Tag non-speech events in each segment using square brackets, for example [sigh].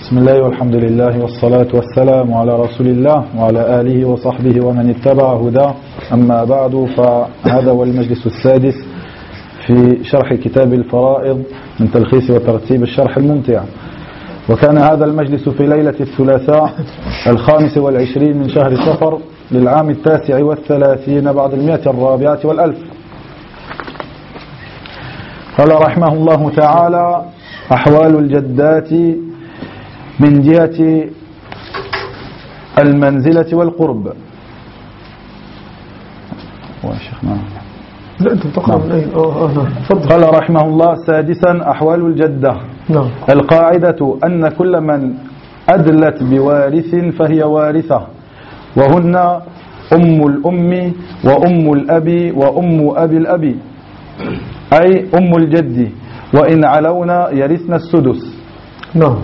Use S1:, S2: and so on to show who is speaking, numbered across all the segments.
S1: بسم الله والحمد لله والصلاة والسلام على رسول الله وعلى آله وصحبه ومن اتبع هداه. أما بعد فهذا هو المجلس السادس في شرح كتاب الفرائض من تلخيص وترتيب الشرح الممتع. وكان هذا المجلس في ليلة الثلاثاء الخامس والعشرين من شهر صفر للعام التاسع والثلاثين بعد المئة الرابعة والألف. قال رحمه الله تعالى أحوال الجدات من جهة المنزلة والقرب. نعم.
S2: لا أنت بتقرأ
S1: نعم.
S2: من آه نعم.
S1: قال رحمه الله سادسا أحوال الجدة.
S2: نعم.
S1: القاعدة أن كل من أدلت بوارث فهي وارثة وهن أم الأم وأم الأب وأم أبي الأب. أي أم الجد وإن علونا يرثن السدس.
S2: نعم.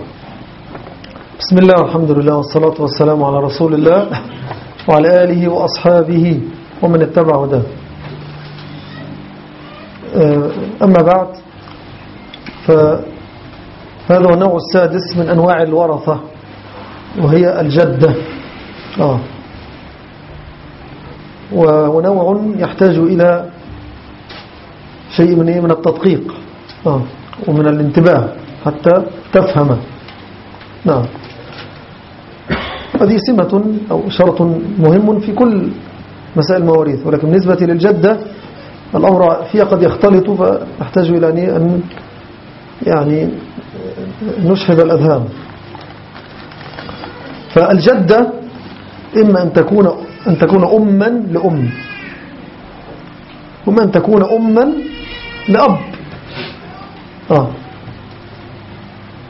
S2: بسم الله والحمد لله والصلاة والسلام على رسول الله وعلى آله وأصحابه ومن اتبع هداه. آه، أما بعد فهذا هو النوع السادس من أنواع الورثة وهي الجدة آه. ونوع يحتاج إلى شيء من إيه؟ من التدقيق. آه. ومن الانتباه حتى تفهم. نعم. هذه سمة أو شرط مهم في كل مسائل المواريث ولكن بالنسبة للجدة الأمر فيها قد يختلط فنحتاج إلى أن يعني نشهد الأذهان. فالجدة إما أن تكون أن تكون أما لأم. وما أن تكون أما لأب. آه.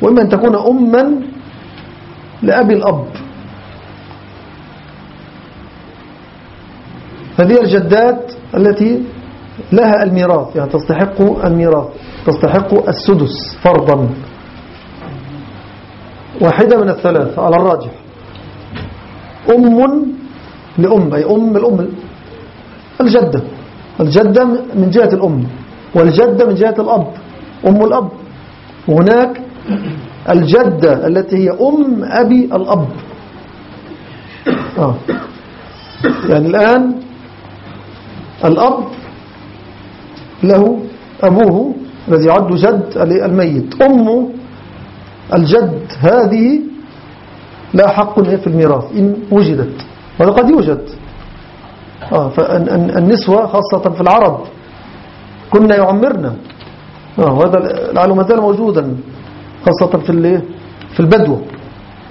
S2: وإما أن تكون أما لأبي الأب. هذه الجدات التي لها الميراث يعني تستحق الميراث تستحق السدس فرضا. واحدة من الثلاث على الراجح. أم لأم أي أم الأم. الجدة. الجدة من جهة الأم. والجدة من جهة الأب أم الأب. وهناك الجدة التي هي أم أبي الأب. آه. يعني الآن الأب له أبوه الذي يعد جد الميت أم الجد هذه لا حق في الميراث إن وجدت. وهذا قد يوجد. آه. فالنسوة خاصة في العرب كنا يعمرنا. آه وهذا لعله ما زال موجودا خاصة في الايه في البدو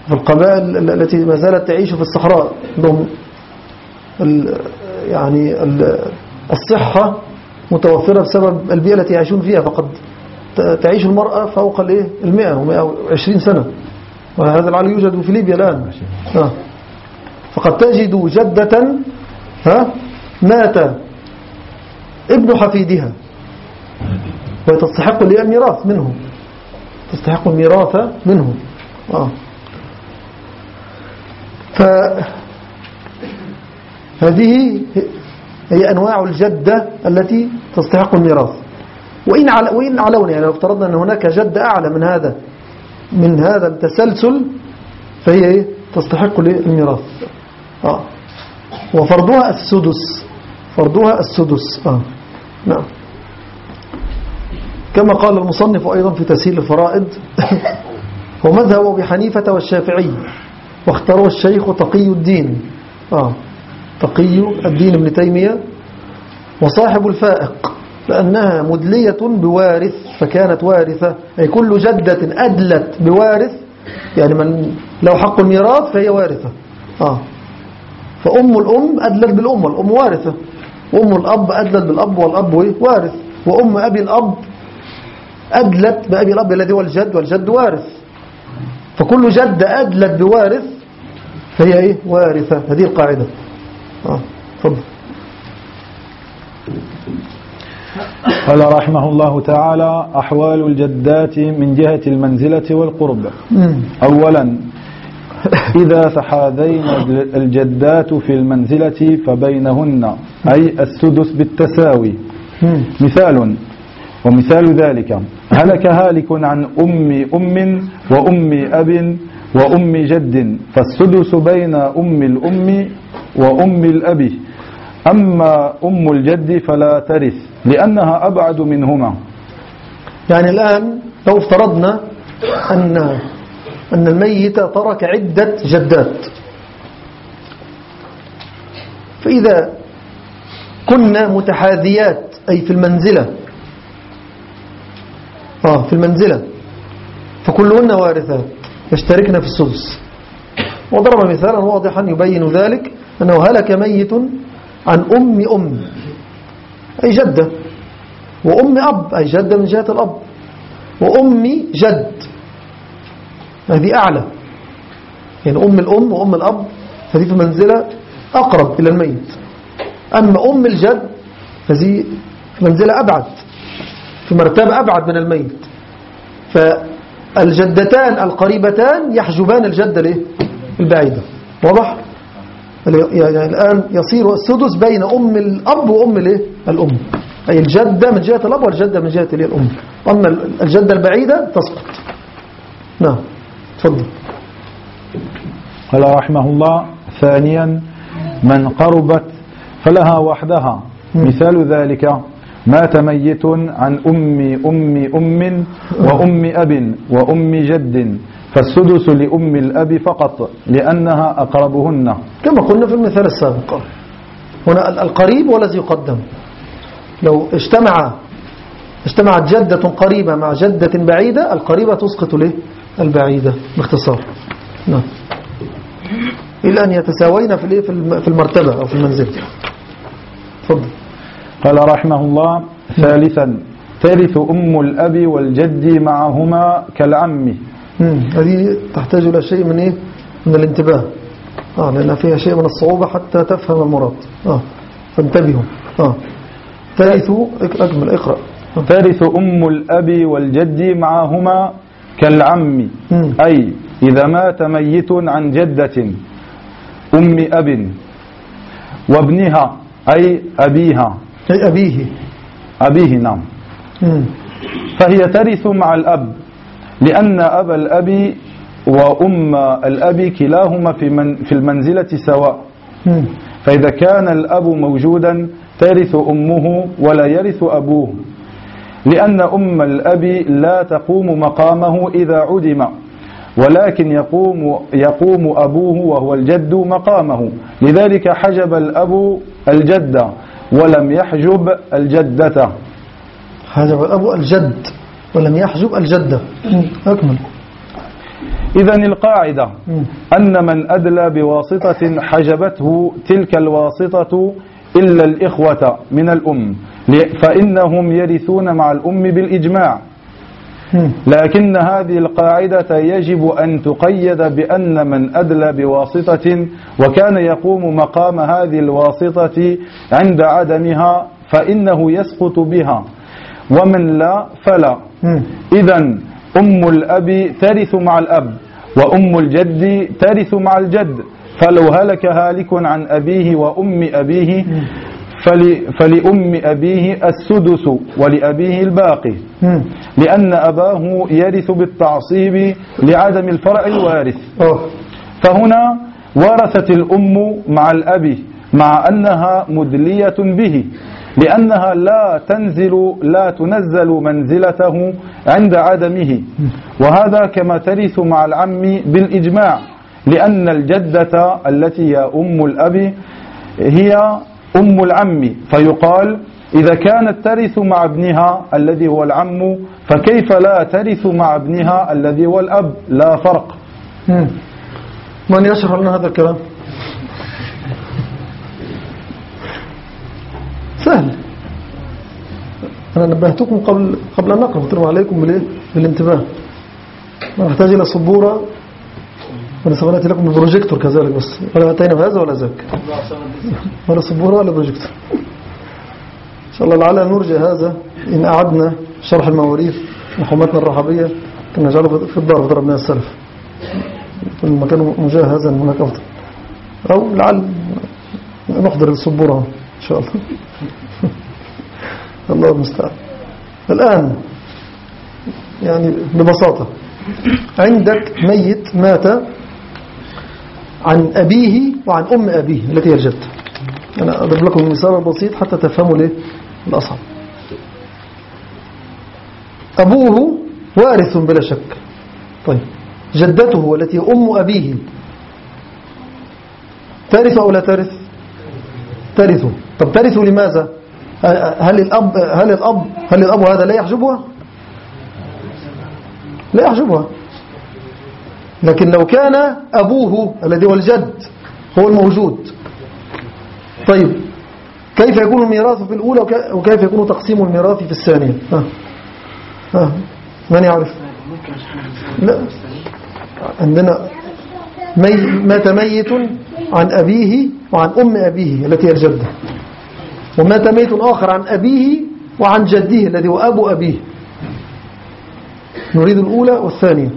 S2: في القبائل التي ما زالت تعيش في الصحراء. عندهم يعني ال الصحة متوفرة بسبب البيئة التي يعيشون فيها. فقد تعيش المرأة فوق الايه المئة ومئة وعشرين سنة. وهذا العلي يوجد في ليبيا الآن. آه. فقد تجد جدة ها مات ابن حفيدها. وهي تستحق الميراث منه تستحق الميراث منه آه. فهذه هي أنواع الجدة التي تستحق الميراث وإن على وإن علونا يعني لو افترضنا أن هناك جدة أعلى من هذا من هذا التسلسل فهي إيه؟ تستحق الميراث آه. وفرضها السدس فرضها السدس آه. نعم كما قال المصنف أيضا في تسهيل الفرائض [laughs] هو مذهب أبي حنيفة والشافعي واختاروا الشيخ تقي الدين آه. تقي الدين ابن تيمية وصاحب الفائق لأنها مدلية بوارث فكانت وارثة أي كل جدة أدلت بوارث يعني من لو حق الميراث فهي وارثة آه. فأم الأم أدلت بالأم والأم وارثة وأم الأب أدلت بالأب والأب وارث وأم أبي الأب أدلت بأبي الأب الذي هو الجد والجد وارث. فكل جدة أدلت بوارث فهي إيه؟ وارثة. هذه القاعدة. آه. تفضل.
S1: قال رحمه الله تعالى أحوال الجدات من جهة المنزلة والقرب. أولا إذا تحاذين الجدات في المنزلة فبينهن أي السدس بالتساوي. مثال ومثال ذلك هلك هالك عن أم أم وأم أب وأم جد فالسدس بين أم الأم وأم الأب. أما أم الجد فلا ترث لأنها أبعد منهما.
S2: يعني الآن لو افترضنا أن أن الميت ترك عدة جدات. فإذا كنا متحاذيات أي في المنزلة آه في المنزلة. فكلهن وارثات. يشتركن في السدس. وضرب مثالا واضحا يبين ذلك أنه هلك ميت عن أم أم أي جدة. وأم أب أي جدة من جهة الأب. وأم جد. هذه أعلى. يعني أم الأم وأم الأب فهذه في منزلة أقرب إلى الميت. أما أم الجد فهذه في منزلة أبعد. في مرتبة أبعد من الميت. فالجدتان القريبتان يحجبان الجدة البعيدة. واضح؟ يعني الآن يصير السدس بين أم الأب وأم الأم. أي الجدة من جهة الأب والجدة من جهة الأم. أما الجدة البعيدة تسقط. نعم. تفضل.
S1: قال رحمه الله ثانيا من قربت فلها وحدها. مثال ذلك مات ميت عن أم أم أم وأم أب وأم جد فالسدس لأم الأب فقط لأنها أقربهن.
S2: كما قلنا في المثال السابق. هنا القريب والذي يقدم. لو اجتمع اجتمعت جدة قريبة مع جدة بعيدة القريبة تسقط له البعيدة باختصار. نعم. إلا أن يتساوين في في المرتبة أو في المنزل. تفضل.
S1: قال رحمه الله ثالثا ترث أم الأب والجد معهما كالعم.
S2: هذه تحتاج إلى شيء من إيه؟ من الانتباه. آه لأن فيها شيء من الصعوبة حتى تفهم المراد. آه فانتبهوا. آه. ترث أكمل اقرأ.
S1: ترث أم الأب والجد معهما كالعم. أي إذا مات ميت عن جدة أم أب وابنها أي أبيها.
S2: أي أبيه.
S1: أبيه نعم. فهي ترث مع الأب لأن أبا الأب وأم الأب كلاهما في, من في المنزلة سواء. فإذا كان الأب موجودا ترث أمه ولا يرث أبوه. لأن أم الأب لا تقوم مقامه إذا عدم ولكن يقوم, يقوم أبوه وهو الجد مقامه. لذلك حجب الأب الجد ولم يحجب الجدة.
S2: حجب الأب الجد. ولم يحجب الجدة أكمل
S1: إذا القاعدة أن من أدلى بواسطة حجبته تلك الواسطة إلا الإخوة من الأم. فإنهم يرثون مع الأم بالإجماع. لكن هذه القاعدة يجب أن تقيد بأن من أدلى بواسطة وكان يقوم مقام هذه الواسطة عند عدمها فإنه يسقط بها. ومن لا فلا. إذا أم الأب ترث مع الأب وأم الجد ترث مع الجد. فلو هلك هالك عن أبيه وأم أبيه فلأم أبيه السدس ولأبيه الباقي. لأن أباه يرث بالتعصيب لعدم الفرع الوارث. فهنا ورثت الأم مع الأب مع أنها مدلية به لأنها لا تنزل لا تنزل منزلته عند عدمه. وهذا كما ترث مع العم بالإجماع لأن الجدة التي هي أم الأب هي أم العم. فيقال إذا كانت ترث مع ابنها الذي هو العم فكيف لا ترث مع ابنها الذي هو الأب؟ لا فرق.
S2: من يشرح لنا هذا الكلام؟ سهل. أنا نبهتكم قبل قبل أن نقرأ عليكم بالانتباه. نحتاج إلى سبورة وأنا سويت لكم البروجيكتور كذلك بس ولا أتينا بهذا ولا ذاك. ولا سبورة ولا بروجيكتور إن شاء الله لعل نرجع هذا. إن أعدنا شرح المواريث محومتنا الرحبية كنا نجعله في الدار وضربنا السلف. المكان مجهزا هناك أفضل. أو لعل نحضر الصبورة إن شاء الله. [laughs] الله المستعان. الآن يعني ببساطة عندك ميت مات عن أبيه وعن أم أبيه التي هي الجدة أنا أضرب لكم مثال بسيط حتى تفهموا ليه الأصعب أبوه وارث بلا شك. طيب. جدته التي أم أبيه. ترث أو لا ترث؟ ترث. طب ترث لماذا؟ هل الأب هل الأب هل الأب هذا لا يحجبها؟ لا يحجبها. لكن لو كان أبوه الذي هو الجد هو الموجود. طيب كيف يكون الميراث في الأولى وكيف يكون تقسيم الميراث في الثانية؟ ها. ها. من يعرف؟ لا. عندنا مات ميت عن أبيه وعن أم أبيه التي هي الجدة ومات ميت آخر عن أبيه وعن جده الذي هو أبو أبيه. نريد الأولى والثانية.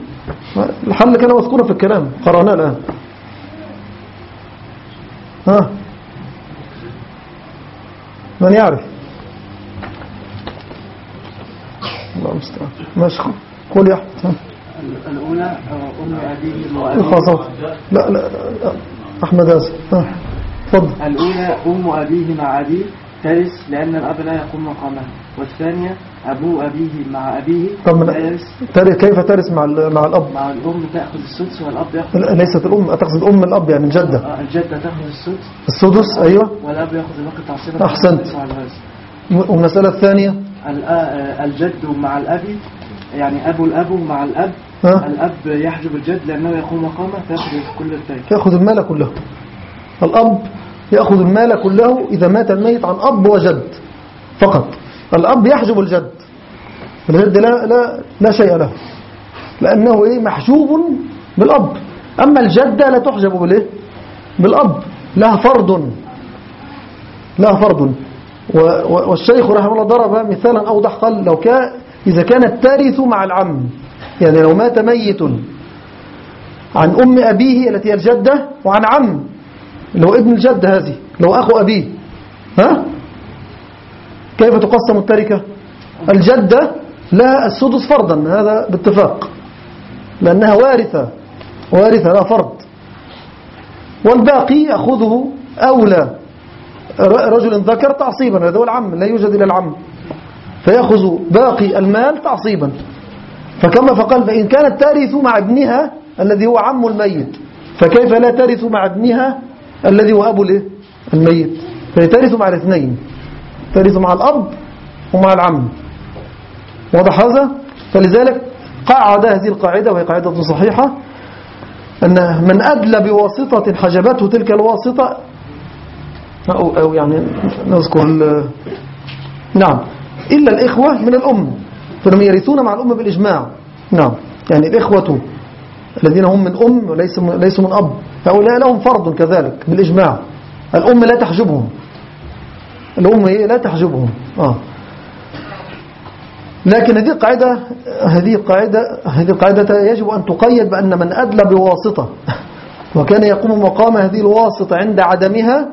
S2: الحل كان مذكورا في الكلام. قرأناه الآن. ها؟ من يعرف؟ الله المستعان. ماشي. قول يا أحمد.
S3: الأولى أم أبيه
S2: الخاصات لا لا. أحمد ها. تفضل.
S3: الأولى أم أبيه مع أبيه. ترث لأن الأب لا يقوم مقامه. والثانية أبو أبيه مع أبيه.
S2: طب
S3: ترث
S2: كيف ترث مع مع الأب؟
S3: مع الأم تأخذ السدس والأب يأخذ
S2: ليست الأم تقصد أم الأب يعني الجدة.
S3: آه، الجدة تأخذ السدس.
S2: السدس أيوة.
S3: والأب يأخذ الباقي تعصيبا
S2: أحسنت. والمسألة الثانية؟
S3: الآ- آه، الجد مع الأب. يعني أبو الأب مع الأب. الأب يحجب الجد لأنه يقوم مقامه فيأخذ كل التركة
S2: يأخذ المال كله. الأب يأخذ المال كله إذا مات الميت عن أب وجد فقط. الأب يحجب الجد. الجد لا, لا, لا شيء له. لأنه إيه؟ محجوب بالأب. أما الجدة لا تحجب بالإيه؟ بالأب. لها فرض. لها فرض. والشيخ رحمه الله ضرب مثالا أوضح قال لو كان إذا كانت ترث مع العم. يعني لو مات ميت عن أم أبيه التي هي الجدة وعن عم. اللي هو ابن الجدة هذه اللي هو أخو أبيه. ها؟ كيف تقسم التركة؟ الجدة لها السدس فرضا هذا باتفاق. لأنها وارثة وارثة لا فرض. والباقي يأخذه أولى. رجل ذكر تعصيبا هذا هو العم لا يوجد إلى العم. فيأخذ باقي المال تعصيبا. فكما فقال فإن كانت ترث مع ابنها الذي هو عم الميت فكيف لا ترث مع ابنها الذي هو أبو الإيه؟ الميت. فهي ترث مع الاثنين. ترث مع الأب ومع العم. واضح هذا؟ فلذلك قاعد هذه القاعدة وهي قاعدة صحيحة أن من أدلى بواسطة حجبته تلك الواسطة أو, أو يعني نذكر. نعم. إلا الإخوة من الأم. فهم يرثون مع الأم بالإجماع. نعم. يعني الإخوة الذين هم من أم وليسوا ليسوا من أب. هؤلاء لهم فرض كذلك بالإجماع. الأم لا تحجبهم. الأم هي لا تحجبهم. آه. لكن هذه القاعدة هذه القاعدة هذه القاعدة يجب أن تقيد بأن من أدلى بواسطة [laughs] وكان يقوم مقام هذه الواسطة عند عدمها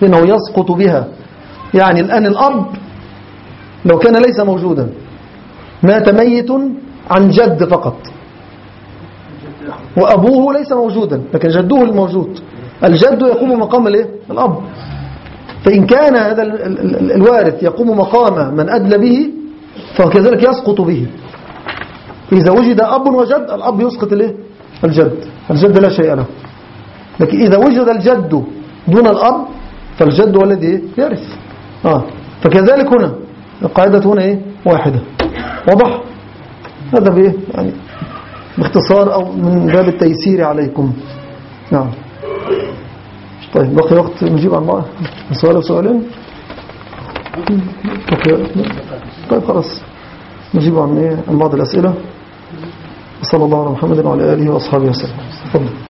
S2: فإنه يسقط بها. يعني الآن الأب لو كان ليس موجودا مات ميت عن جد فقط. وأبوه ليس موجودا لكن جده الموجود. الجد يقوم مقام الإيه؟ الأب. فإن كان هذا ال- ال- ال- الوارث يقوم مقام من أدلى به فكذلك يسقط به. إذا وجد أب وجد الأب يسقط الإيه؟ الجد. الجد لا شيء له. لكن إذا وجد الجد دون الأب فالجد هو الذي؟ يرث. آه. فكذلك هنا القاعدة هنا إيه؟ واحدة. واضح؟ هذا بإيه؟ يعني باختصار أو من باب التيسير عليكم. نعم. طيب بقي وقت نجيب عن بعض. سؤال وسؤالين طيب خلاص. نجيب عن إيه؟ عن بعض الأسئلة. وصلى الله على محمد وعلى آله وأصحابه وسلم. تفضل.